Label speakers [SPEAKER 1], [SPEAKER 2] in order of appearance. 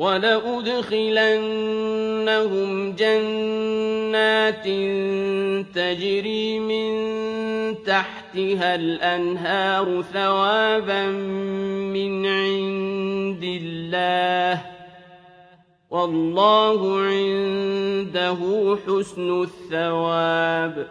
[SPEAKER 1] ولأدخلنهم جنات تجري من تحتها الأنهار ثوابا من عند الله والله عنده حسن الثواب.